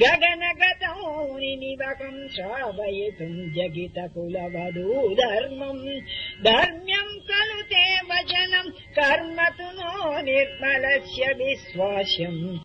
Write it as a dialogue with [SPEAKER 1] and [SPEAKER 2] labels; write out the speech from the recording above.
[SPEAKER 1] गगनगतौनिनिवकम् श्रावयितुम् जगितकुलवधू धर्मम् धर्म्यम् खलु ते वचनम् कर्म तु नो निर्मलस्य विश्वास्यम्।